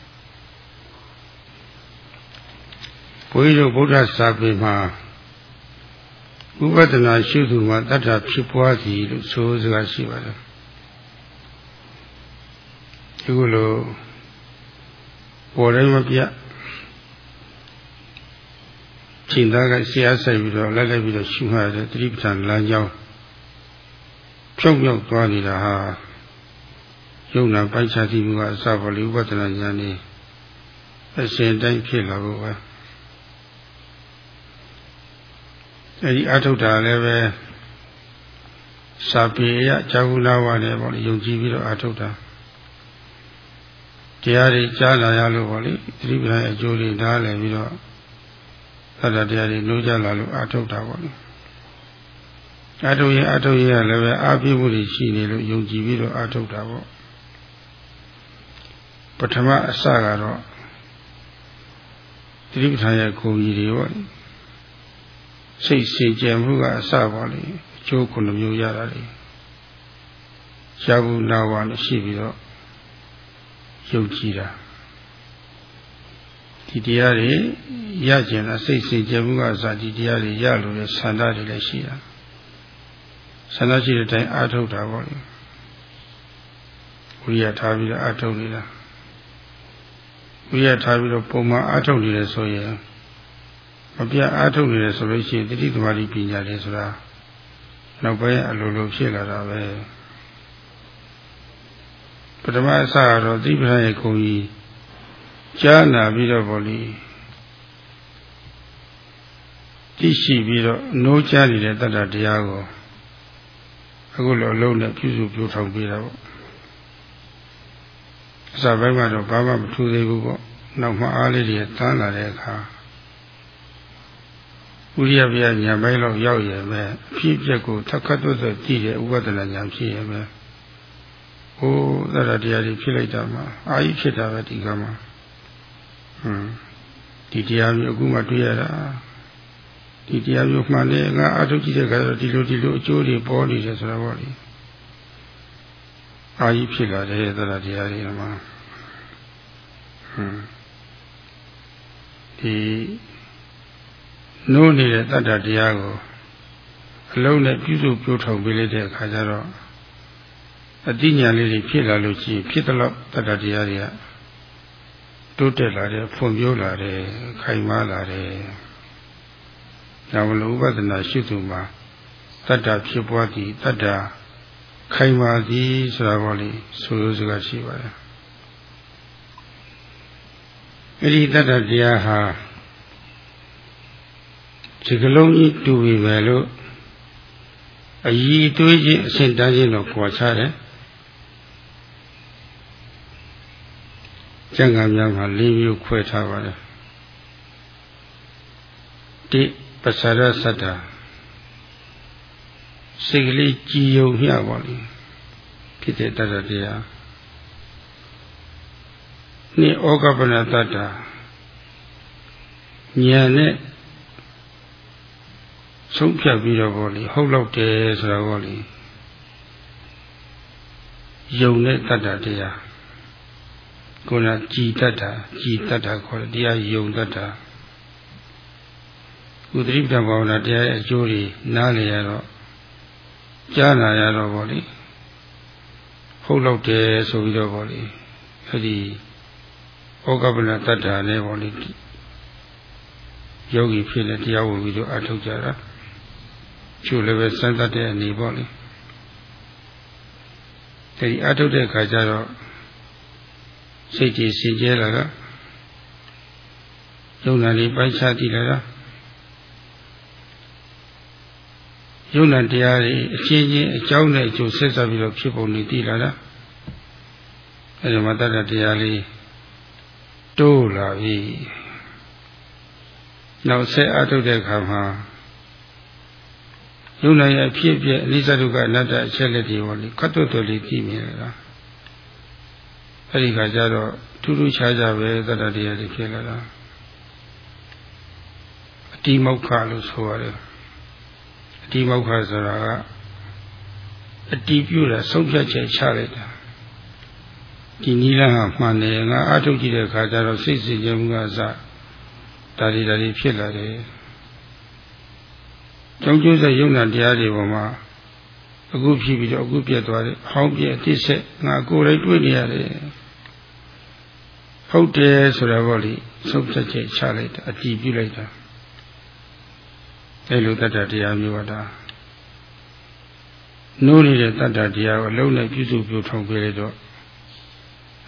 ဘုန်းကြီးတို့ဗုဒ္ဓစာပေမှာဥပဒနာရှုသူမှာတတ္ထဖြစ်ပွားစီလို့ဆိုစကားရှိပါတယ်ဒီလိုပေါ်တိုင်းမပြချိန်သားကဆရာဆိုင်ပြီးတော့လိုက်လိုက်ပြီးတော့ရှုမှတ်တဲ့သတိပဋ္ဌာန်လမ်းကြောင်း ဖြုတ်မြောက်သွားနေတာဟာယုံနာပိုက်ချတိမှုကအစပေါ်လေဥပဒနာဉာဏ်นี่အရှင်တိုင်းဖြစ်လာဖို့ပဲအဲဒီအထုတာလည်းပဲစာပေရဇာကုလာဝနဲ့ပေါ့လေယုံကြည်ပြီးတော့အထုတာတရားတွေကြားလာရလို့ပေါ့လေသတိပဋ္ဌာန်အကျိုးတွေနားလည်ပြီးတော့သတ္တတရားတွေလို့ကြလာလို့အထုတာပေါ့လေ အထုရင်အထုရင်လည်းပဲအာပြည့်မှုတွေရှိနေလို့ယုံကြည်ပြီးတော့အထုတာပေါ့ပထမအစကတော့သတိပဋ္ဌာန်ရဲ့ကိုယ်ကြီးတွေပေါ့စိတ်စေကြံမှုကအစပါလေအကျိုးခုနှမျိုးရတာလေရှားဘူးနာဝါနဲ့ရှိပြီးတော့ယုံကြည်တာဒီတရားတွေရကျင်တာစိတ်စေကြံမှုကအစဒီတရားတွေရလို့တဲ့ဆန္ဒတွေလည်းရှိတာ ဆန္ဒရှိတဲ့အတိုင်းအားထုတ်တာပေါ့လေဝိရိယထားပြီးတော့အားထုတ်နေတာဝိရိယထားပြီးတော့ပုံမှန်အားထုတ်နေတယ်ဆိုရင်မပြတ်အားထုတ်နေတယ်ဆိုလို့ရှိရင်တတိသမารိပညာတယ်ဆိုတာနောက်ပိုင်းအလိုလိုဖြစ်လာတာပဲပထမအစကတော့သီပ္ပံရဲ့ခုံကြီးကြားနာပြီးတော့ဗောလေသိရှိပြီးတော့နိုးချနေတဲ့တတ္တတရားကို အခုလိုအလုံးနဲ့ပြုစုပြုထောင်ပေးတာပေါ့အစပိုင်းမှာတော့ဘာမှမထူသေးဘူးပေါ့နောက်မှအားလေးတွေတန်းလာတဲ့အခါဥရိယပြညာပိုင်းလောက်ရောက်ရမယ်အဖြစ်ပြက်ကိုသက္ကတ်သွတ်ကြည့်တဲ့ဥပဒနာညာဖြစ်ရမယ်ဟိုသတ္တတရားတွေဖြစ်လိုက်တာမှာအာယုဖြစ်တာပဲဒီကမှာဟွန်းဒီတရားမျိုးအခုမှတွေ့ရတာ ဒီတရားမျိုးမှန်တယ်ငါအထုတ်ကြည့်တဲ့အခါတော့ဒီလိုဒီလိုအကျိုးတွေပေါ်နေတယ်ဆိုတာပေါ့လေအာယုဖြစ်လာတယ်သတ္တတရားတွေမှာဟွန်းဒီနိုးနေတဲ့တတ္တတရားကိုအလုံးနဲ့ပြုစုပြုထောင်ပေးလိုက်တဲ့အခါကျတော့အတိညာလေးတွေဖြစ်လာလို့ရှိရင်ဖြစ်တော့တတ္တတရားတွေကတိုးတက်လာတယ်ဖွံ့ဖြိုးလာတယ်ခိုင်မာလာတယ်။ ဒါမလို့ဥပဒနာရှိသူမှာတတ္တဖြစ်ပွားသည်တတ္တခိုင်မာသည်ဆိုတာပေါ့လေဆိုလိုစကားရှိပါတယ်။အဲဒီတတ္တတရားဟာဒီကလုံးကြီးတူပြီပဲလို့အည်တွေးခြင်းအစဉ်တန်းခြင်းတော့ကြွာချတယ်ကျန်ကများမှာ၄မျိုးခွဲထားပါတယ်တိ ပစရသတ္တာစိတ်ကလေးကြည်ယုံမျှပါလိဖြစ်တဲ့တတ္တတရားနိဩကပနတတ္တာဉာဏ်နဲ့ဆုံးဖြတ်ပြီးတော့ဗောလေဟုတ်လောက်တယ်ဆိုတော့ဗောလေယုံတဲ့တတ္တတရားကိုယ်ကကြည်တတ်တာကြည်တတ်တာခေါ်တယ်တရားယုံတတ်တာ ကုသတိပ္ပံဘာဝနာတရားရဲ့အကျိုးတွေနားလည်ရတော့ကြားနာရတော့ဗောလေဟုတ်လောက်တယ်ဆိုပြီးတော့ဗောလေအဲ့ဒီဩကပနတတ္တာနဲ့ဗောလေယောဂီဖြစ်နေတရားဝင်ပြီးတော့အထုတ်ကြတာကျို့လည်းပဲစမ်းသပ်တဲ့အနေပေါ့လေဒီအထုတ်တဲ့အခါကျတော့စိတ်ကြီးစင်ကြဲလာတာယုံနာလေးပိုင်းခြားတည်လာတာ ယုံနာတရားတွေအချင်းချင်းအကြောင်းနဲ့အကျိုးဆက်စပ်ပြီးတော့ဖြစ်ပုံနေတည်လာတာအဲဒီမှာတတ်တဲ့တရားလေးတိုးလာပြီနောက်ဆက်အထုတ်တဲ့အခါမှာယုံနာရဲ့အဖြစ်အပျက်အနိစ္စဒုက္ခအနတ္တအချက်လက်တွေဟောလေခတ်တွတ်တွတ်လေးကြည့်မြင်လာအဲ့ဒီခါကျတော့ထူးထူးခြားခြားပဲသတ္တတရားတွေဖြစ်လာတာအတိမောက္ခလို့ဆိုရတယ် အတိမောက္ခဆိုတာကအတိပြုတာဆုံးဖြတ်ချက်ချလိုက်တာဒီနိလဟာမှန်တယ်ငါအထုတ်ကြည့်တဲ့ခါကျတော့စိတ်စီခြင်းမှုကစဒါတွေဒါတွေဖြစ်လာတယ်ကြောင်းကျိုးဆက်ယုံနာတရားတွေပေါ်မှာအခုဖြစ်ပြီးတော့အခုပြတ်သွားတယ်ဟောင်းပြတ်တိဆက်ငါကိုယ်တိုင်တွေ့နေရတယ်ဟုတ်တယ်ဆိုတော့ဗောလေဆုံးဖြတ်ချက်ချလိုက်တာအတည်ပြုလိုက်တာ အဲလိုတတ္တတရားမျိုးပါတာနိုးနေတဲ့တတ္တတရားကိုအလုံးနဲ့ပြုစုပြုထောင်ပေးလိုက်တော့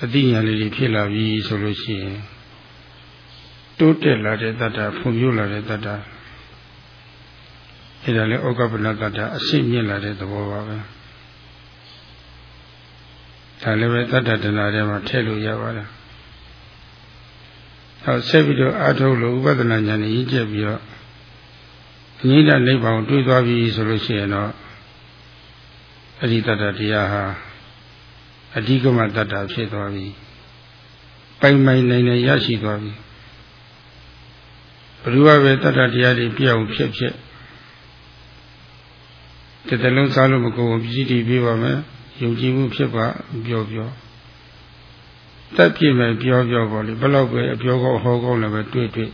အသိဉာဏ်လေးတွေဖြစ်လာပြီဆိုလို့ရှိရင်တိုးတက်လာတဲ့တတ္တဖွံ့ဖြိုးလာတဲ့တတ္တအဲဒါလည်းဩကပနတ္တအစိမြင့်လာတဲ့သဘောပါပဲဒါလည်းပဲတတ္တတနာထဲမှာထည့်လို့ရပါတယ်ဟောဆက်ပြီးတော့အာထုတ်လို့ဥပဒနာဉာဏ်နဲ့ရင့်ကျက်ပြီးတော့ အငိမ့်တဲ့နိဗ္ဗာန်တွေ့သွားပြီဆိုလို့ရှိရင်တော့အဲ့ဒီတတ္တတရားဟာအဓိကမတတ္တဖြစ်သွားပြီပိုင်ပိုင်နိုင်နိုင်ရရှိသွားပြီဘယ်လိုပဲတတ္တတရားတွေပြအောင်ဖြစ်ဖြစ်တတလုံးစားလို့မကုန်ဘူးပြည်တည်ပြပါမယ်ယုံကြည်မှုဖြစ်ပါပြောပြောတက်ပြည့်မယ်ပြောပြောပေါ့လေဘယ်တော့ပဲအပြောကောဟောကောလည်းပဲတွေ့တွေ့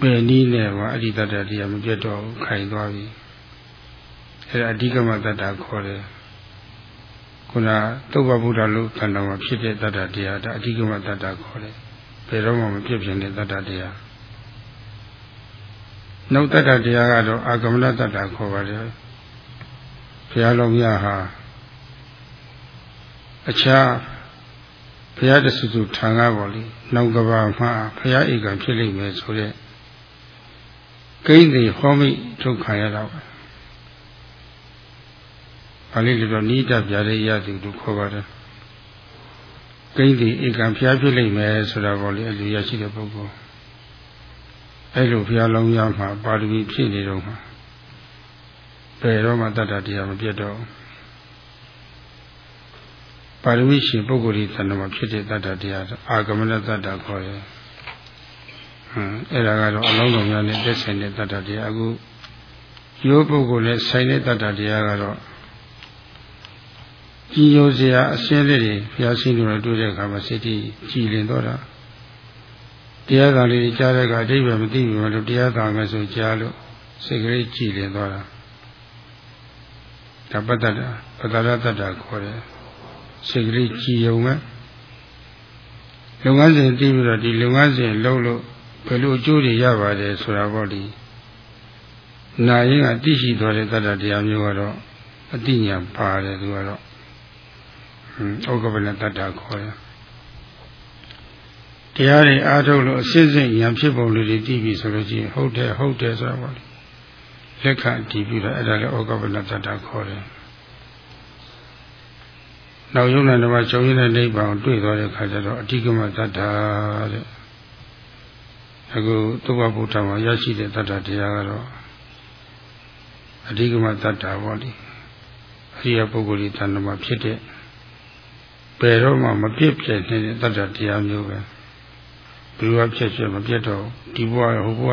ပယ်နည်းနဲ့ပါအရိတတတရားမပြတ်တော့ခိုင်သွားပြီအဲဒါအဓိကမတတ္တာခေါ်တယ်ခုနသုဘဗုဒ္ဓလို့ခန္ဓာမှာဖြစ်တဲ့တတ္တတရားဒါအဓိကမတတ္တာခေါ်တယ်ဘယ်တော့မှမဖြစ်ဖြစ်တဲ့တတ္တတရားနှုတ်တတ္တတရားကတော့အာဂမနတတ္တာခေါ်ပါတယ်ဘုရားလုံးမြတ်ဟာအခြားဘုရားတဆူဆူထံကားပေါ်လေနောက်ကဘာမှာဘုရားဧကံဖြစ်လိမ့်မယ်ဆိုတဲ့ ကိန်းတွေဟောမိထုတ်ခံရတော့ပါဠိလိုတော့နိဒပြတဲ့ရသူတို့ခေါ်ပါတယ်ကိန်းတွေဧကံဘုရားဖြစ်လိမ့်မယ်ဆိုတာပေါ်လေအဲ့လိုရရှိတဲ့ပုဂ္ဂိုလ်အဲ့လိုဘုရားလုံးရမှာပါရမီဖြည့်နေတော့မှာဘယ်တော့မှတတ္တတရားမပြတ်တော့ပါရမီရှင်ပုဂ္ဂိုလ်ဒီသဏ္ဍာန်မှာဖြစ်တဲ့တတ္တတရားအာဂမနတတ္တခေါ်ရဲ့ဟမ် အဲ့ဒါကတော့အလုံးစုံများနဲ့တက်ဆိုင်တဲ့တတ္တတရားအခုရိုးပုဂ္ဂိုလ်နဲ့ဆိုင်တဲ့တတ္တတရားကတော့ကြည်ယိုစရာအစင်းလေးတွေဘုရားရှင်တို့တွေ့တဲ့အခါမှာစိတ်ကြီးကြည်လင်တော့တာတရားသာလေးကြားတဲ့ကအတိပ္ပယ်မသိဘူးလို့တရားသာမယ်ဆိုကြားလို့စိတ်ကလေးကြည်လင်သွားတာဒါပတ္တတာပတ္တရတ္တခေါ်တယ်စိတ်ကလေးကြည်ယုံမဲ့လုပ်ငန်းစဉ်သိပြီးတော့ဒီလုပ်ငန်းစဉ်လုပ်လို့ ဘယ်လိုအကျိုးတွေရပါတယ်ဆိုတာပေါ့ဒီနာရင်ကသိရှိသွားတဲ့တတ္တတရားမျိုးကတော့အတိညာပါတယ်သူကတော့ဟွန်းဩကပလတ္တခေါ်တယ်တရားတွေအားထုတ်လို့အစစ်စစ်ဉာဏ်ဖြစ်ပုံလေးတွေသိပြီဆိုလို့ရှိရင်ဟုတ်တယ်ဟုတ်တယ်ဆိုတာပေါ့လက်ခံတည်ပြီးတော့အဲ့ဒါလည်းဩကပလတ္တခေါ်တယ်နောက်ယုံနဲ့ဓမ္မချုပ်ရင်းတဲ့နိဗ္ဗာန်ကိုတွေ့သွားတဲ့အခါကျတော့အဓိကမတတ္တာတဲ့ အခုသုဘဗုဒ္ဓမှာရရှိတဲ့တတ္တတရားကတော့အဓိကမတတ္တာပေါ့လေအရိယပုဂ္ဂိုလ်ဤတဏ္ဍမှာဖြစ်တဲ့ဘယ်တော့မှမပြည့်ပြည့်နေတဲ့တတ္တတရားမျိုးပဲဘယ်လိုဖြစ်ဖြစ်မပြတ်တော့ဒီဘဝဟိုဘဝ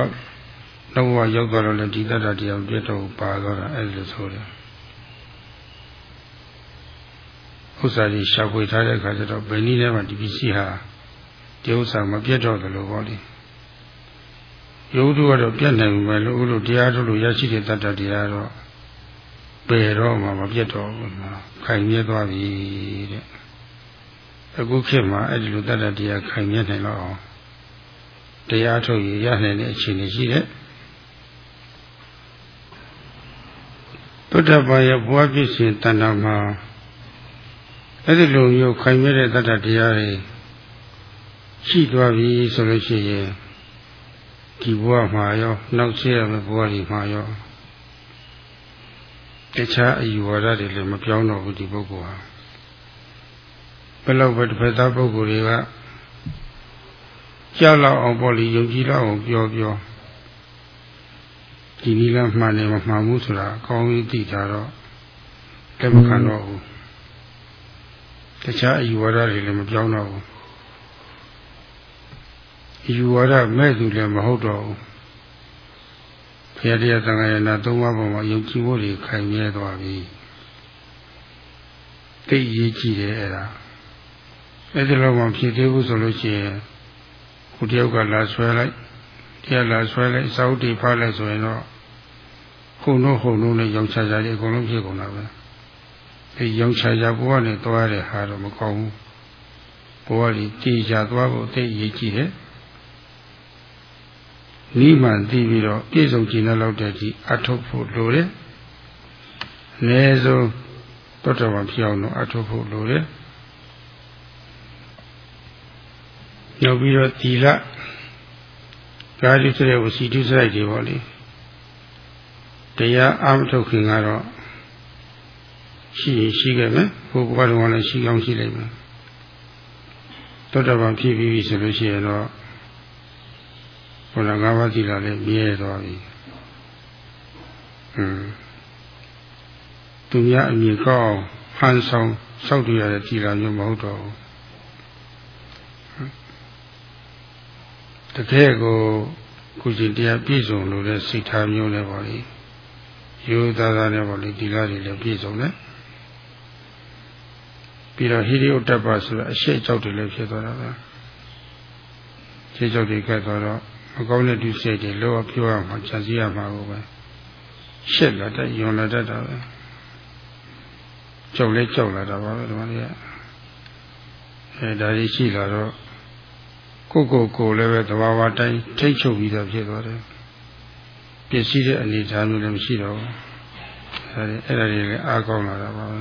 နောက်ဘဝရောက်သွားတော့လည်းဒီတတ္တတရားမပြတ်တော့ပါတော့တာအဲ့လိုဆိုတယ်ဥစ္စာကြီးရှာဖွေထားတဲ့အခါကျတော့ဘယ်နည်းနဲ့မှဒီပစ္စည်းဟာဒီဥစ္စာမပြတ်တော့သလိုပေါ့လေယု တ်တုကတော့ပြတ်နိုင်မယ်လို့ဥလို့တရားထုတ်လို့ရရှိတဲ့တတ္တတရားတော့ပယ်တော့မှမပြတ်တော့ဘူးခိုင်မြဲသွားပြီတဲ့အခုခေတ်မှာအဲ့ဒီလိုတတ္တတရားခိုင်မြဲနိုင်တော့အောင်တရားထုတ်ရရနိုင်တဲ့အခြေအနေရှိတဲ့သုတ္တဘာရဲ့ဘဝပြည့်စုံတဏ္ဍာမှာအဲ့ဒီလိုမျိုးခိုင်မြဲတဲ့တတ္တတရားတွေရှိသွားပြီဆိုလို့ရှိရင် ဒီဘဝမှာရောနောက်ဆက်ရမယ့်ဘဝတွေမှာရောတခြားအယူဝါဒတွေလည်းမပြောင်းတော့ဘူးဒီပုဂ္ဂိုလ်ဟာဘယ်လောက်ပဲတစ်ဖက်သားပုဂ္ဂိုလ်တွေကကြောက်လောက်အောင်ပေါ့လေယုံကြည်လောက်အောင်ပြောပြောဒီနည်းလမ်းမှန်တယ်မမှန်ဘူးဆိုတာအကောင်းကြီးသိတာတော့လက်မခံတော့ဘူးတခြားအယူဝါဒတွေလည်းမပြောင်းတော့ဘူး အယူဝါဒမဲ့သူလည်းမဟုတ်တော့ဘူးဘုရားတရားသံဃာယနာသုံးပါးပေါ်မှာယုံကြည်ဖို့တွေခိုင်မြဲသွားပြီသိရေးကြည့်တယ်အဲ့ဒါအဲ့ဒီလိုမှဖြစ်သေးဘူးဆိုလို့ရှိရင်ခုတယောက်ကလာဆွဲလိုက်တရားလာဆွဲလိုက်စောက်တီဖားလိုက်ဆိုရင်တော့ခုံတို့ခုံတို့နဲ့ရောင်ချကြတယ်အကုန်လုံးဖြစ်ကုန်တာပဲအဲရောင်ချကြဘဝနဲ့သွားတဲ့ဟာတော့မကောင်းဘူးဘဝကြီးတည်ကြသွားဖို့သိအရေးကြီးတယ် နိမှန်သိပြီးတော့ပြည့်စုံကျင့်လောက်တဲ့ဒီအထုတ်ဖို့လိုတယ်အနည်းဆုံးတောတော်မှာဖြစ်အောင်တော့အထုတ်ဖို့လိုတယ်နောက်ပြီးတော့သီလကာယဆိုတဲ့ဝစီတုစရိုက်တွေပေါ့လေတရားအာမထုတ်ခင်ကတော့ရှိရင်ရှိခဲ့မယ်ဘုရားတော်ကလည်းရှိကောင်းရှိလိမ့်မယ်တောတပံဖြစ်ပြီးဆိုလို့ရှိရင်တော့ ဘုရားငါးပါးသီလလည်းမြဲသွားပြီဟွန်းသူများအမြင်ကောင်းဟန်ဆောင်စောက်တရတဲ့သီလမျိုးမဟုတ်တော့ဘူးတကယ်ကိုကုသတရားပြည့်စုံလို့တဲ့စိတ်ထားမျိုးနဲ့ပါလေရိုးသားသားနဲ့ပါလေဒီလားတွေလည်းပြည့်စုံတယ်ပြီးတော့ဟိရိယတ္တပဆိုတာအရှိတ်ကြောက်တွေလည်းဖြစ်သွားတာပဲခြေကြောက်တွေကဲသွားတော့ မကောင်းတဲ့ဒုစရိုက်တွေလောပြောရမှာခြံစည်းရမှာကိုပဲရှက်လာတဲ့ယွန်လာတတ်တာပဲကြောက်လဲကြောက်လာတာပါပဲဒီမှာလေးကအဲဒါကြီးရှိလာတော့ကိုကိုကိုလည်းပဲသဘာဝတိုင်းထိတ်ချုပ်ပြီးတော့ဖြစ်သွားတယ်ပစ္စည်းတဲ့အနေအထားမျိုးလည်းမရှိတော့ဘူးအဲဒီအဲ့ဒါတွေလည်းအားကောင်းလာတာပါပဲ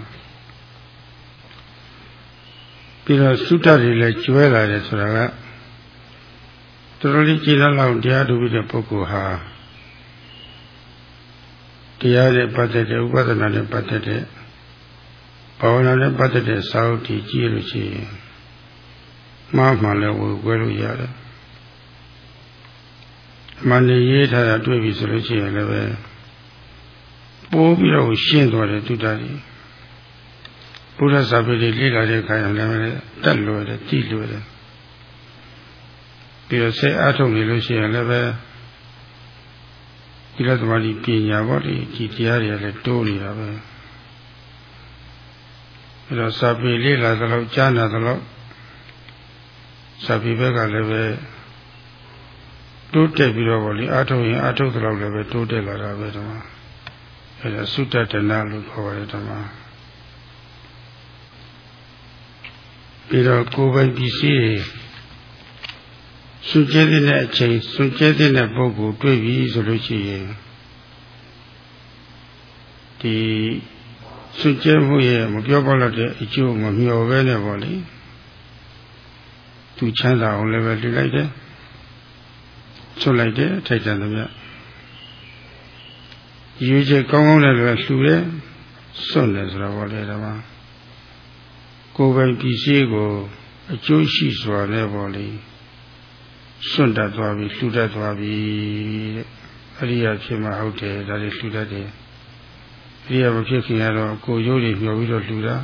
ပြီးတော့သုတ္တတွေလည်းကျွဲလာတယ်ဆိုတာက တော်တော်လေးကြည်လောက်တရားထုတ်ပြီးတဲ့ပုဂ္ဂိုလ်ဟာတရားနဲ့ပတ်သက်တဲ့ဥပဒနာနဲ့ပတ်သက်တဲ့ဘာဝနာနဲ့ပတ်သက်တဲ့စာအုပ်ကြီးကြည့်လို့ရှိရင်မှားမှလည်းဝေခွဲလို့ရတယ်။မန္တရေးထားတာတွေ့ပြီဆိုလို့ရှိရင်လည်းပဲပိုးပြီးတော့ရှင်းသွားတယ်သူတည်းဘုရားစာပေတွေလေ့လာတဲ့အခါကျလည်းတက်လွယ်တယ်ကြည်လွယ်တယ် ပြီးတော့စိတ်အားထုတ်နေလို့ရှိရင်လည်းပဲဒီလိုသမားကြီးပညာပေါ့ဒီဒီတရားတွေလည်းတိုးနေတာပဲအဲတော့စာပေလေ့လာသလောက်ကြားနာသလောက်စာပေဘက်ကလည်းပဲတိုးတက်ပြီးတော့ဗောလေအားထုတ်ရင်အားထုတ်သလောက်လည်းပဲတိုးတက်လာတာပဲဒီမှာအဲဒါသုတ္တတနာလို့ခေါ်ပါတယ်ဒီမှာပြီးတော့ကိုယ်ပိုင်ပစ္စည်းတွေ စွန့်ကြဲတဲ့အချိန်စွန့်ကြဲတဲ့ပုဂ္ဂိုလ်တွေ့ပြီဆိုလို့ရှိရင်ဒီစွန့်ကြဲမှုရဲ့မပြောပါတော့တဲ့အကျိုးမမျှော်ပဲနဲ့ပေါ့လေသူချမ်းသာအောင်လည်းပဲလှူလိုက်တယ်ဆွတ်လိုက်တယ်ထိုက်တယ်သမျှရွေးချက်ကောင်းကောင်းနဲ့လည်းလှူတယ်စွန့်တယ်ဆိုတော့ပေါ့လေဒါမှကိုယ်ပိုင်ပစ္စည်းကိုအကျိုးရှိစွာနဲ့ပေါ့လေ စွန့်တတ်သွားပြီလှူတတ်သွားပြီတဲ့အရိယာဖြစ်မှဟုတ်တယ်ဒါတွေလှူတတ်တယ်အရိယာမဖြစ်ခင်ကတော့ကိုယ်ရိုးတွေမျှော်ပြီးတော့လှူတာ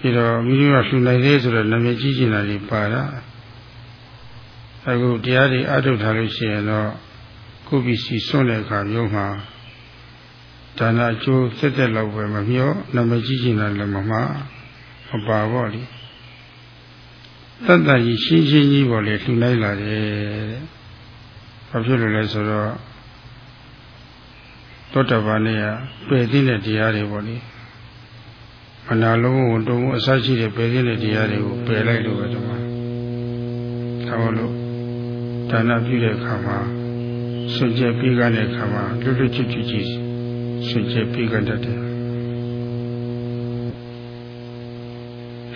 ပြီးတော့မိမိကလှူနိုင်သေးဆိုတော့နာမည်ကြီးကျင်တာတွေပါတာအခုတရားတွေအထုတ်ထားလို့ရှိရင်တော့ကိုယ်ပစ္စည်းစွန့်တဲ့အခါမျိုးမှာဒါနအကျိုးသက်သက်လောက်ပဲမမျောနာမည်ကြီးကျင်တာလည်းမမှားမပါပေါ့လေ တတ်တကြီးရှင်းရှင်းကြီးပေါ်လေလှူလိုက်လာတယ်တဲ့ဘာဖြစ်လို့လဲဆိုတော့သောတပန်နဲ့ပယ်သိတဲ့တရားတွေပေါ့လေမနာလုံးဝန်တုံးအစရှိတဲ့ပယ်သိတဲ့တရားတွေကိုပယ်လိုက်လို့ပဲဒီမှာဒါမို့လို့ဒါနပြုတဲ့အခါမှာစွန့်ကြဲပြီးကတဲ့အခါမှာလွတ်လွတ်ချွတ်ချွတ်ကြီးစွန့်ကြဲပြီးကတတ်တယ်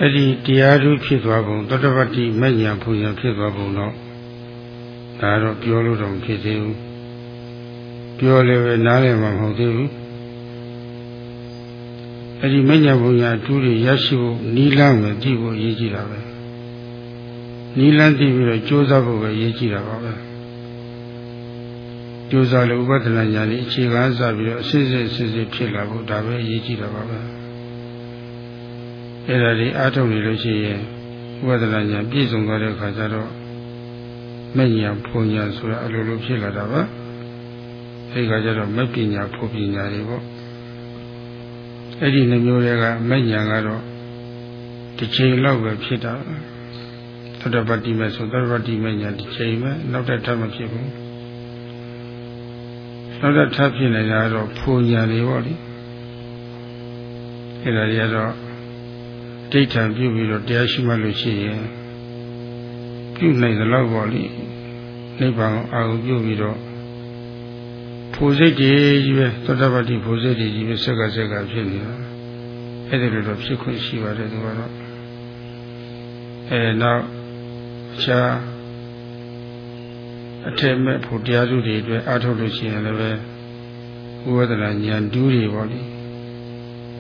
အဲ့ဒီတရားထုဖြစ်သွားပုံတတပတိမဉ္ဇဉ်ဘုရားဖြစ်သွားပုံတော့ဒါတော့ပြောလို့တော့ဖြစ်သေးဘူးပြောလည်းပဲနားလည်းမဟုတ်သေးဘူးအဲ့ဒီမဉ္ဇဉ်ဘုရားအတူတွေရရှိဖို့နီးလန်းပဲကြည့်ဖို့ရည်ကြည့်တာပဲနီးလန်းသိပြီးတော့ကြိုးစားဖို့ပဲရည်ကြည့်တာပါပဲကြိုးစားလို့ဥပဒနာညာလေးအခြေခံစပြီးတော့အစစ်စစ်စစ်စစ်ဖြစ်လာဖို့ဒါပဲရည်ကြည့်တာပါပဲ အဲ့ဒါဒီအားထုတ်နေလို့ရှိရင်ဝိပဿနာဉာဏ်ပြည့်စုံသွားတဲ့အခါကျတော့မဲ့ဉာဏ်ဖုံဉာဏ်ဆိုတာအလိုလိုဖြစ်လာတာပါအဲ့ဒီခါကျတော့မဲ့ပညာဖုံပညာတွေပေါ့အဲ့ဒီနှမျိုးတွေကမဲ့ဉာဏ်ကတော့တစ်ချိန်လောက်ပဲဖြစ်တာသတ္တပတိမဲ့ဆိုသတ္တပတိမဲ့ဉာဏ်တစ်ချိန်ပဲနောက်တစ်ထပ်မဖြစ်ဘူးနောက်တစ်ထပ်ဖြစ်နေတာကတော့ဖုံဉာဏ်တွေပေါ့လေအဲ့ဒါတွေကတော့ ဒိဋ္ဌံပြုပြီးတော့တရားရှိမှလို့ရှိရင်ပြုနိုင်သလောက်ပေါ့လေနိဗ္ဗာန်အာရုံပြုပြီးတော့ဖို့စိတ်တွေကြီးပဲသောတပတ္တိဖို့စိတ်တွေကြီးပဲဆက်ကဆက်ကဖြစ်နေတာအဲ့ဒီလိုတော့ဖြစ်ခွင့်ရှိပါတယ်သူကတော့အဲနောက်အခြားအထက်မဲ့ဖို့တရားစုတွေအတွက်အားထုတ်လို့ရှိရင်လည်းပဲဥပဒနာဉာဏ်တူးတွေပေါ့လေ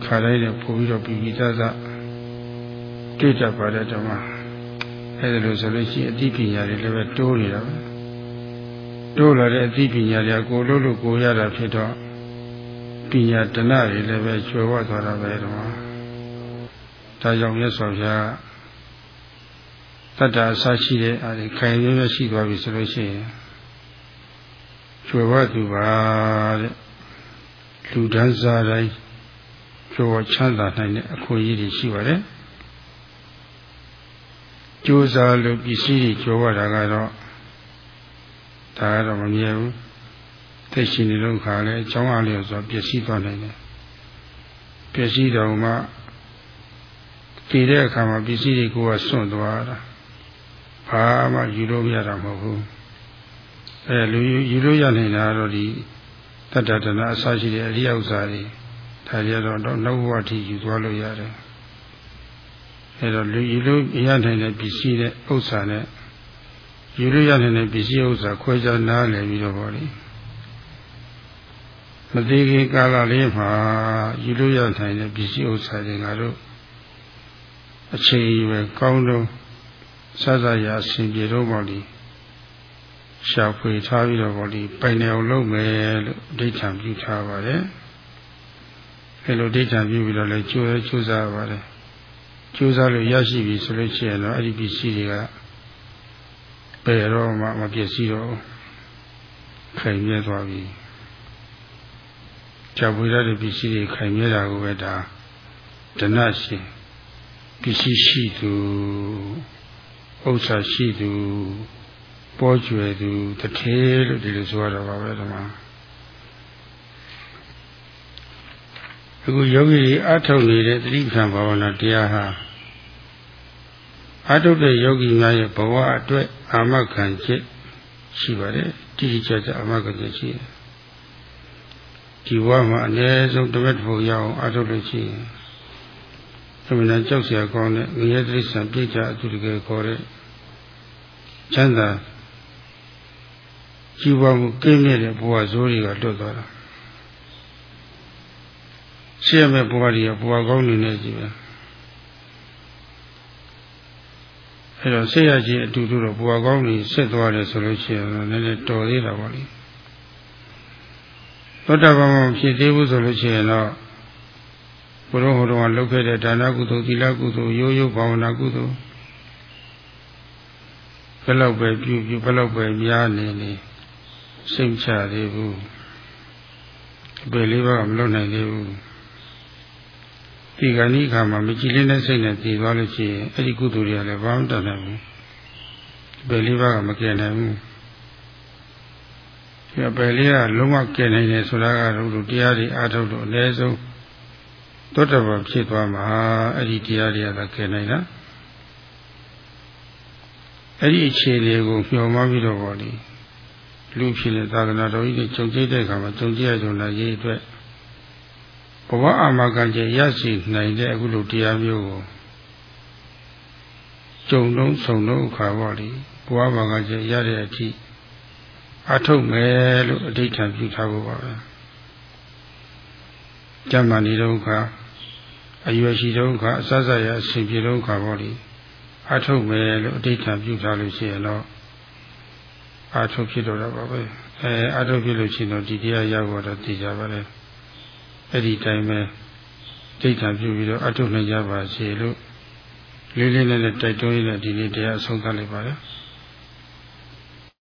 ခါလိုက်တဲ့ပို့ပြီးတော့ပြီးပြီးသားသား တွေ့တတ်ပါတယ်ဓမ္မအဲဒါလို့ဆိုလို့ရှိရင်အသိပညာတွေလည်းပဲတိုးနေတာပဲတိုးလာတဲ့အသိပညာတွေကို လို့လို့ကိုရတာဖြစ်တော့ပညာတဏတွေလည်းပဲကျွယ်ဝသွားတာပဲဓမ္မဒါကြောင့်မြတ်စွာဘုရားတတ္တအစရှိတဲ့အဲဒီခိုင်ရရရှိသွားပြီဆိုလို့ရှိရင်ကျွယ်ဝသူပါတဲ့လူဒန်းစားတိုင်းကျွယ်ဝချမ်းသာနိုင်တဲ့အခွင့်အရေးတွေရှိပါတယ် ကြိုးစားလို့ပစ္စည်းတွေကျော်ရတာကတော့ဒါကတော့မမြဲဘူးသိရှင်နေလို့ခါလဲအကြောင်းအားလျော်ဆိုပျက်စီးသွားနိုင်တယ်ပျက်စီးတော့မှတည်တဲ့အခါမှာပစ္စည်းတွေကိုကစွန့်သွားတာဘာမှယူလို့မရတာမဟုတ်ဘူးအဲလူယူလို့ရနိုင်တာတော့ဒီတတ္တတနာအစရှိတဲ့အရိယဥစ္စာတွေဒါကြတော့နောက်ဘဝထိယူသွားလို့ရတယ် အဲတော့လူယူလို့ရနိုင်တဲ့ပစ္စည်းတဲ့ဥစ္စာနဲ့ယူလို့ရနိုင်တဲ့ပစ္စည်းဥစ္စာခွဲခြားနားလည်ပြီးတော့ဗောလေမသေးခင်ကာလလေးမှာယူလို့ရနိုင်တဲ့ပစ္စည်းဥစ္စာတွေကတော့အချိန်ပဲကောင်းတော့စသရာအစဉ်ပြေတော့ဗောလေရှာဖွေထားပြီးတော့ဗောလေပိုင်နေအောင်လုပ်မယ်လို့အဋ္ဌံပြုထားပါတယ်အဲလိုအဋ္ဌံပြုပြီးတော့လည်းကြိုးရဲကြိုးစားပါတယ် ကြိုးစားလို့ရရှိပြီဆိုလို့ရှိရင်တော့အဲ့ဒီပစ္စည်းတွေကဘယ်တော့မှမပြည့်စည်တော့ခိုင်မြဲသွားပြီကြောက်ပွေရတဲ့ပစ္စည်းတွေခိုင်မြဲတာကိုပဲဒါဒနရှင်ပစ္စည်းရှိသူဥစ္စာရှိသူပေါ်ကျွယ်သူတထေလို့ဒီလိုဆိုရတော့ပါပဲဒီမှာ အခုယောဂီတွေအထုတ်နေတဲ့သတိပ္ပံဘာဝနာတရားဟာအထုတ်တဲ့ယောဂီများရဲ့ဘဝအတွက်အာမခံချက်ရှိပါတယ်တိတိကျကျအာမခံချက်ရှိတယ်ဒီဘဝမှာအနည်းဆုံးတစ်ပတ်တစ်ဖို့ရအောင်အထုတ်လို့ရှိရင်သမဏကြောက်เสียကောင်းတဲ့ငရဲတိစ္ဆာပြိစ္ဆာအတူတကယ်ခေါ်တဲ့ချမ်းသာជីវမှုကင်းမြဲတဲ့ဘဝဇိုးတွေကလွတ်သွားတာ ရှေ့မဲ့ဘဝတွေကဘဝကောင်းနေနေကြည့်ပဲအဲ့တော့ဆေးရချင်းအတူတူတော့ဘဝကောင်းနေဆက်သွားတယ်ဆိုလို့ရှိရင်လည်းနည်းနည်းတော်သေးတာပါလိသောတာပန်မဖြစ်သေးဘူးဆိုလို့ရှိရင်တော့ဘုရောဟောတော်ကလုပ်ခဲ့တဲ့ဒါနကုသိုလ်သီလကုသိုလ်ရိုးရိုးဘာဝနာကုသိုလ်ဘယ်လောက်ပဲပြုပြုဘယ်လောက်ပဲများနေနေစိတ်ချသေးဘူးအပေလေးပါးကမလွတ်နိုင်သေးဘူး ဒီကနေ့အခါမှာမကြည်လင်းတဲ့စိတ်နဲ့တည်သွားလို့ရှိရင်အဲ့ဒီကုသိုလ်တွေကလည်းဘာမှတတ်နိုင်ဘူးအပေလေးပါးကမကယ်နိုင်ဘူးဒီအပေလေးကလုံးဝကယ်နိုင်တယ်ဆိုတာကတော့တရားတွေအားထုတ်လို့အနည်းဆုံးသောတပန်ဖြစ်သွားမှာအဲ့ဒီတရားတွေကလည်းကယ်နိုင်တာအဲ့ဒီအခြေအနေကိုမျှော်မှန်းပြီးတော့ဗောလေလူဖြစ်တဲ့သာသနာတော်ကြီးတွေကြုံကြိတ်တဲ့အခါမှာကြုံကြိတ်ရကြုံလာရေးအတွက် ဘဝအာမခံချက်ရရှိနိုင်တဲ့အခုလိုတရားမျိုးကိုကြုံလုံးဆုံလုံးအခါပေါ့လေဘဝအာမခံချက်ရတဲ့အထိအထုတ်မယ်လို့အဋ္ဌံပြုထားဖို့ပါပဲကျမ်းမာနေတော့အခါအရွယ်ရှိတော့အခါအစစရအစဉ်ပြေတော့အခါပေါ့လေအထုတ်မယ်လို့အဋ္ဌံပြုထားလို့ရှိရင်တော့အာထုတ်ဖြစ်တော့တာပါပဲအဲအာထုတ်ဖြစ်လို့ရှိရင်တော့ဒီတရားရောက်တော့သိကြပါလေ အဲ့ဒီတိုင်းပဲဒိဋ္ဌာပြုပြီးတော့အထုတ်နိုင်ကြပါစေလို့လေးလေးနဲ့တိုက်တွန်းရတဲ့ဒီနေ့တရားအဆုံးသတ်လိုက်ပါလေ။